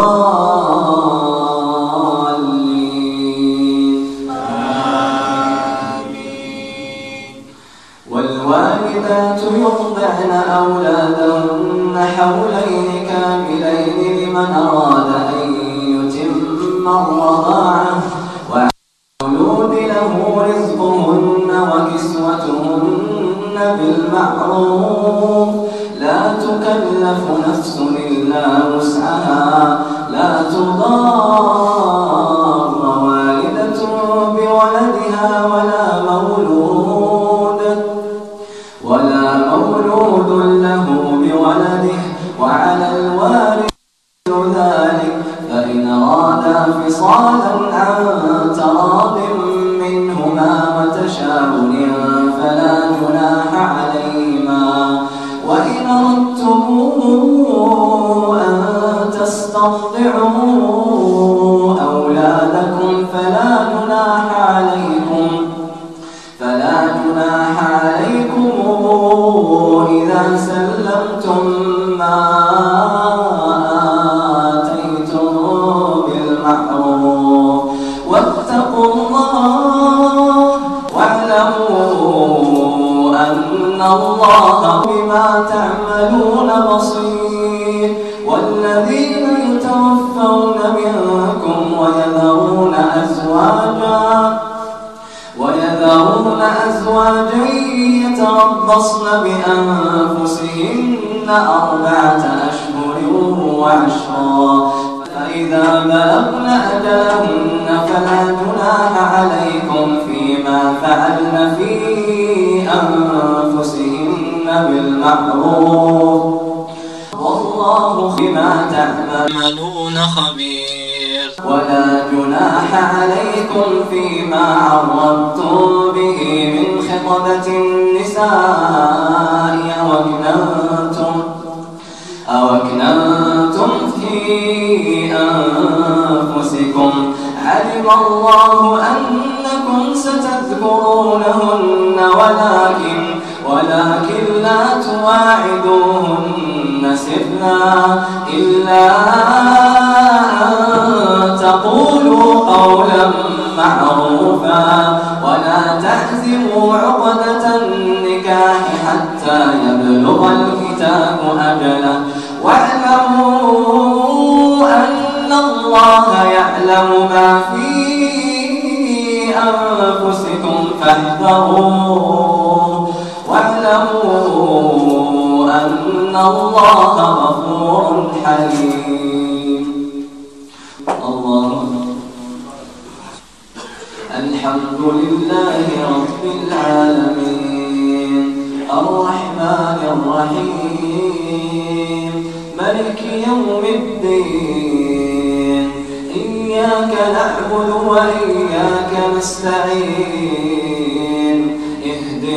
الضالين والوالدات يرضعن أولادهن حولين كاملين لمن أراد أن يتم الرضاعة. وعلى له رزقهن وكسوتهن بالمعروف. لا تكلف نفس إلا وسعها. فإن أرادا فصالا عن تراض منهما وتشاور فلا جناح عليهما. وإن أردتم أن تسترضعوا أولادكم فلا جناح عليكم فلا جناح عليكم إذا سلمتم ما الله بما تعملون بصير والذين يتوفون منكم ويذرون أزواجا ويذرون أزواجا يتربصن بأنفسهن أربعة أشهر وعشرا فإذا بلغن أجلهن فلا جناح عليكم فيما فعلن في أنفسهن بالمعروف. والله بما تعملون خبير. ولا جناح عليكم فيما عرضتم به من خطبة النساء. أو أكننتم أو أكننتم في أنفسكم. علم الله أنكم ستذكرونهن. ولكن ولكن تواعدوهن سرا إلا أن تقولوا قولا معروفا ولا تعزموا عقدة النكاح حتى يبلغ الكتاب أجله واعلموا أن الله يعلم ما في أنفسكم فاحذروه أن الله غفور حليم. الله الحمد لله رب العالمين. الرحمن الرحيم. ملك يوم الدين. إياك نعبد وإياك نستعين.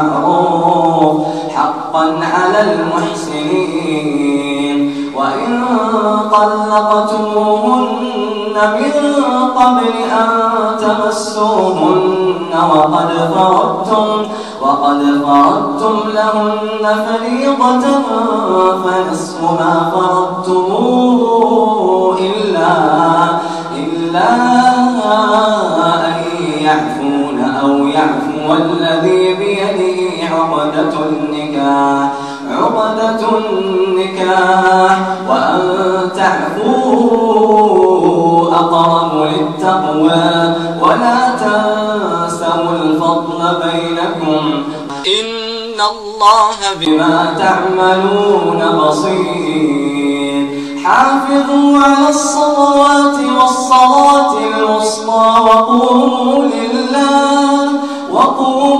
بالمعروف حقا على المحسنين. وإن طلقتموهن من قبل أن تمسوهن وقد فرضتم وقد فرضتم لهن فريضة فنصف ما فرضتم إلا إلا إلا أن يعفون أو يعفو الذي بيده. عقدة النكاح عقدة النكاح. وأن تعفوا أقرب للتقوى ولا تنسوا الفضل بينكم. إن الله بما تعملون بصير. حافظوا على الصلوات والصلاة الوسطى وقوموا لله وقوموا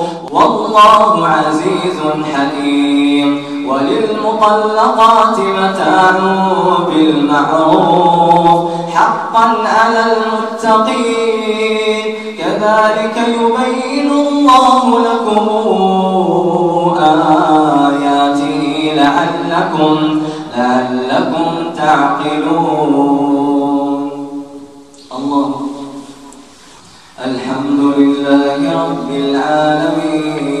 والله عزيز حكيم وللمطلقات متاع بالمعروف حقا على المتقين كذلك يبين الله لكم آياته لعلكم لعلكم تعقلون. الله. الحمد لله رب العالمين.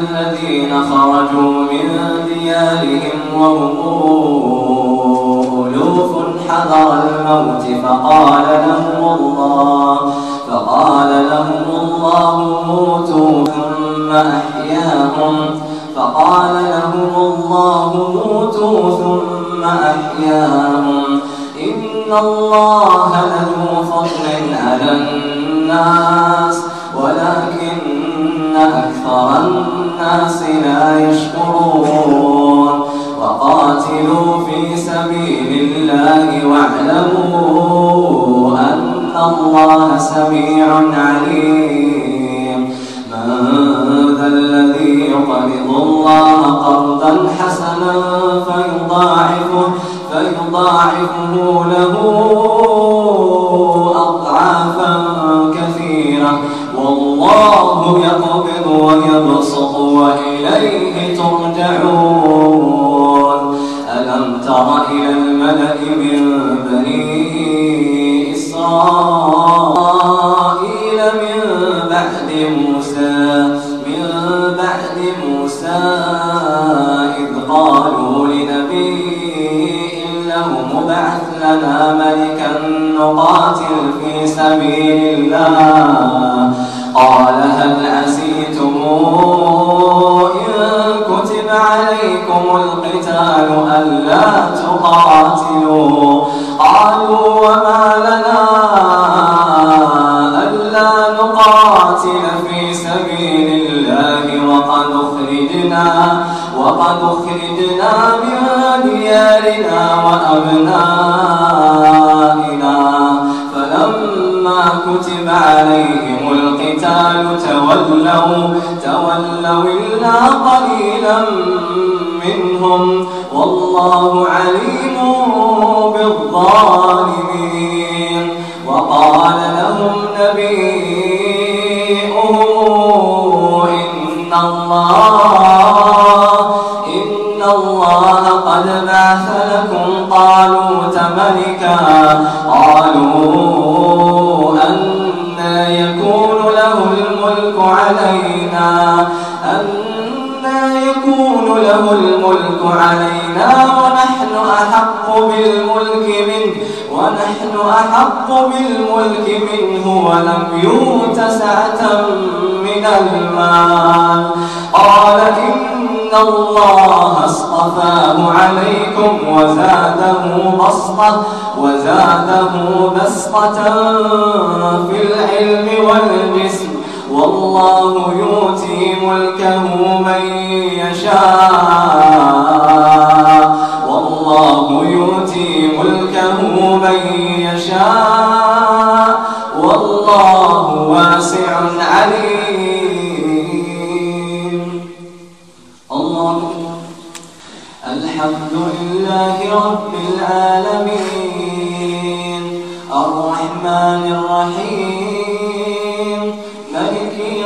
الذين خرجوا من ديارهم وهم ألوف حذر الموت فقال لهم الله فقال لهم الله موتوا ثم أحياهم فقال لهم الله موتوا ثم أحياهم. إن الله لذو فضل على الناس ولكن أكثر الناس لا يشكرون. وقاتلوا في سبيل الله واعلموا أن الله سميع عليم. من ذا الذي يقرض الله قرضا حسنا فيضاعفه فيضاعفه له أضعافا كثيرة. والله يقبض ملكا نقاتل في سبيل الله. قال هل عسيتم إن كتب عليكم القتال ألا تقاتلوا. قالوا وما لنا ألا نقاتل في سبيل الله وقد أخرجنا وقد أخرجنا من ديارنا وأبنائنا تولوا تولوا إلا قليلا منهم والله عليم بالظالمين. وقال لهم نبيهم إن الله إن الله قد بعث لكم طالوت ملكا. قالوا أن يكون له الملك علينا أنا يكون له الملك علينا ونحن أحق بالملك منه ونحن أحق بالملك منه ولم يؤت سعة من المال. قال إن الله اصطفاه عليكم وزاده بسطة وزاده بسطة في العلم والجسم. والله يؤتي ملكه من يشاء. والله يؤتي ملكه من يشاء. والله واسع عليم. الله الحمد لله رب العالمين. الرحمن الرحيم.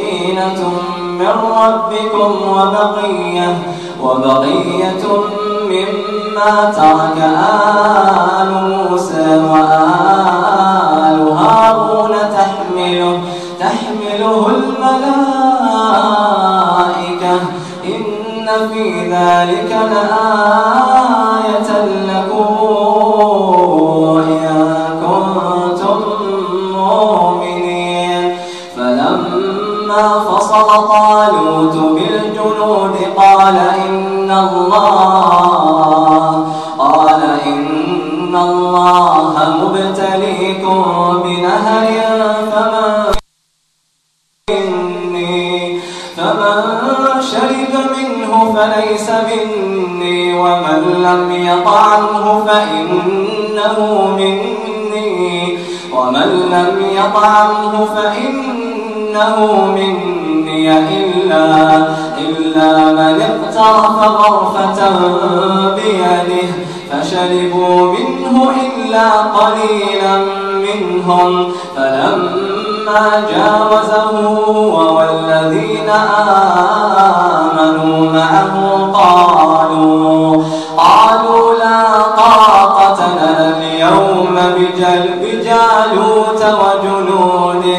سكينة من ربكم وبقية وبقية مما ترك آل موسى وآل هارون تحمله تحمله الملائكة. إن في ذلك لآية لكم فصل طالوت بالجنود قال إن الله قال إن الله مبتليكم بنهر فمن مني فمن شرب منه فليس مني ومن لم يطعمه فإنه مني ومن لم يطعمه فإنه مني إلا إلا من اقترف غرفة بيده فشربوا منه إلا قليلا منهم فلما جاوزه هو والذين آمنوا معه قالوا قالوا لا طاقة لنا اليوم بجالوت وجنوده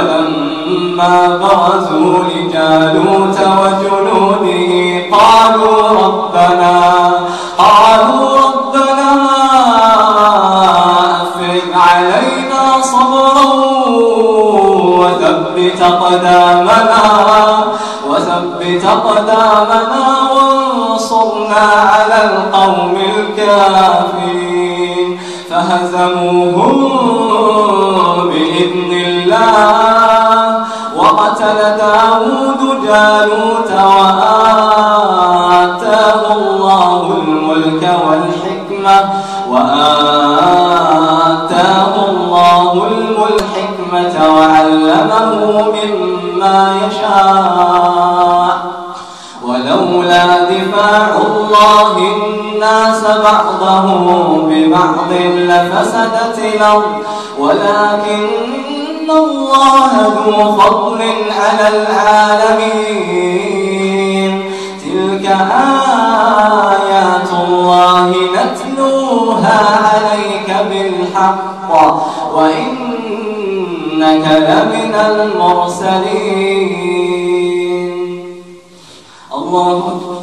ولما برزوا لجالوت وجنوده قالوا ربنا قالوا ربنا أفرغ علينا صبرا وثبت أقدامنا وثبت أقدامنا وانصرنا على القوم الكافرين. فهزموهم بإذن داود جالوت وآتاه الله الملك والحكمة وآتاه الله الحكمة وعلمه مما يشاء. ولولا دفاع الله الناس بعضهم ببعض لفسدت الأرض ولكن الله ذو فضل على العالمين تلك آيات الله نتلوها عليك بالحق وإنك لمن المرسلين الله أكبر.